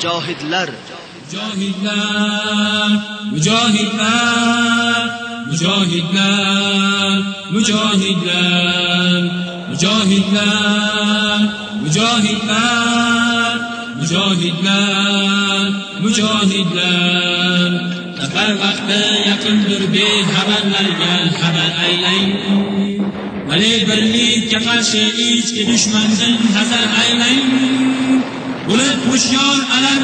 mujohidlar. Mujohidlar mujohidlar mujohidlar mujohidlar mujohidlar mujohidlar mujohidlar. Mujohidlar safar vaqti yaqindir bexabarlarga xabar aylang. Vali birlikka qarshi ichki dushmandan hazar aylang.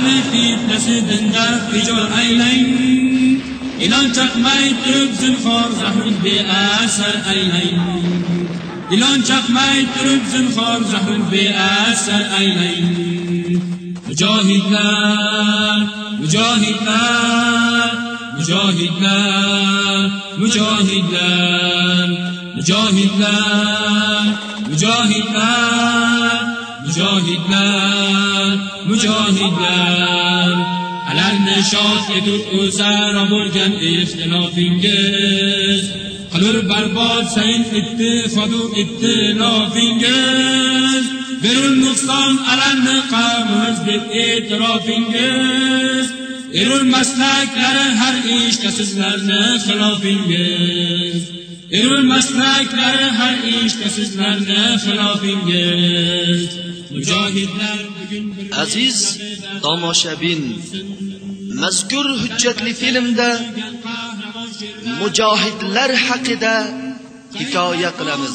Mehdi neşidinde Ficol eyleyin İlan çakmayı türüp zülfor Zahud bi eser eyleyin İlan çakmayı türüp zülfor Zahud bi eser eyleyin Mücahidler Mücahidler Mücahidler Mücahidler Mücahidler Mücahidler mujohidlar mujohidlar alarni shod etib o'zaro bo'lgan ixtilofingiz qilur barbod sayin ittifodu ittilofingiz berul nuqson alarni qavmiz deb e'tirofingiz erur maslaklari har ishda sizlarni xilofingiz erur maslaklari har ishda sizlarni xilofingiz mujohidlar aziz tomoshabin mazkur hujjatli filmda mujohidlar haqida hikoya qilamiz.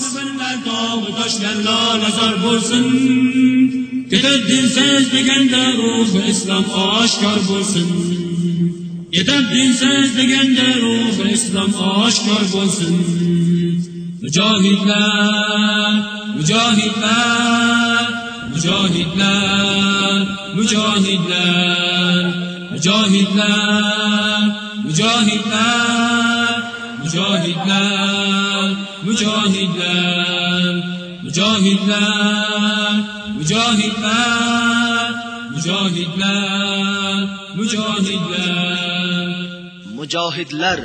Ketib dinsiz deganda ruhi islom oshkor bo'lsin ketib dinsiz deganda ruhi islom oshkor bo'lsin mujohidlar mujohidlar mujohidlar mujohidlar mujohidlar mujohidlar mujohidlar mujohidlar mujohidlar mujohidlar mujohidlar mujohidlar. Mujohidlar